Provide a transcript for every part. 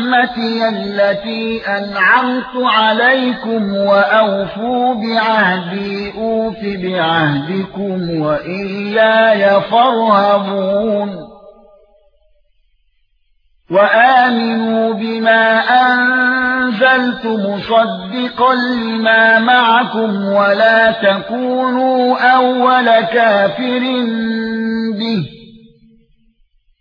نِعْمَتِيَ الَّتِي أَنْعَمْتُ عَلَيْكُمْ وَأَوْفُوا بِعَهْدِي أُوفِ بِعَهْدِكُمْ وَإِيَّايَ فَارْهَبُونِ. وَآمِنُوا بِمَا أَنزَلْتُ مُصَدِّقًا لِمَا مَعَكُمْ وَلَا تَكُونُوا أَوَّلَ كَافِرٍ بِهِ.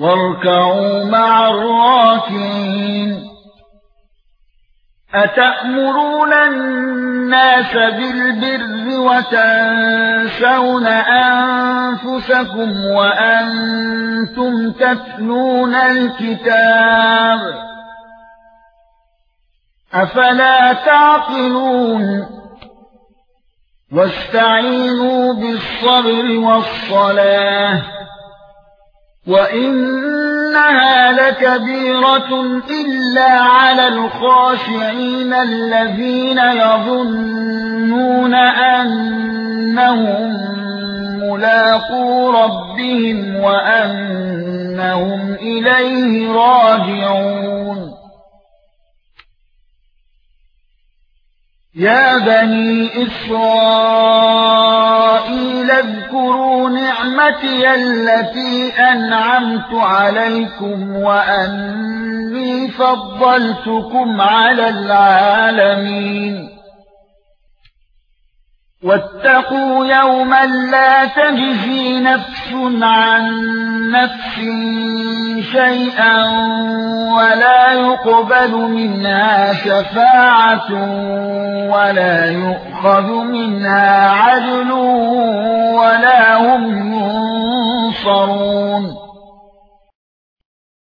وَارْكَعُوا مَعَ الرَّاكِعِينَ. أَتَأْمُرُونَ النَّاسَ بِالْبِرِّ وَتَنسَوْنَ أَنفُسَكُمْ وَأَنْتُمْ تَتْلُونَ الْكِتَابَ؟ أَفَلَا تَعْقِلُونَ؟ وَاسْتَعِينُوا بِالصَّبْرِ وَالصَّلَاةِ. وَإِنَّهَا لَكَبِيرَةٌ إِلَّا عَلَى الْخَاشِعِينَ الَّذِينَ يَظُنُّونَ أَنَّهُم مُّلَاقُو رَبِّهِمْ وَأَنَّهُمْ إِلَيْهِ رَاجِعُونَ يَا بَنِي إِسْرَائِيلَ اذْكُرُوا نِعْمَتِيَ الَّتِي أَنْعَمْتُ عَلَيْكُمْ وَأَنِّي فَضَّلْتُكُمْ عَلَى الْعَالَمِينَ. وَاتَّقُوا يَوْمًا لَّا تَجْزِي نَفْسٌ عَن نَّفْسٍ شَيْئًا وَلَا يُقْبَلُ مِنْهَا شَفَاعَةٌ وَلَا يُؤْخَذُ مِنْهَا عَدْلٌ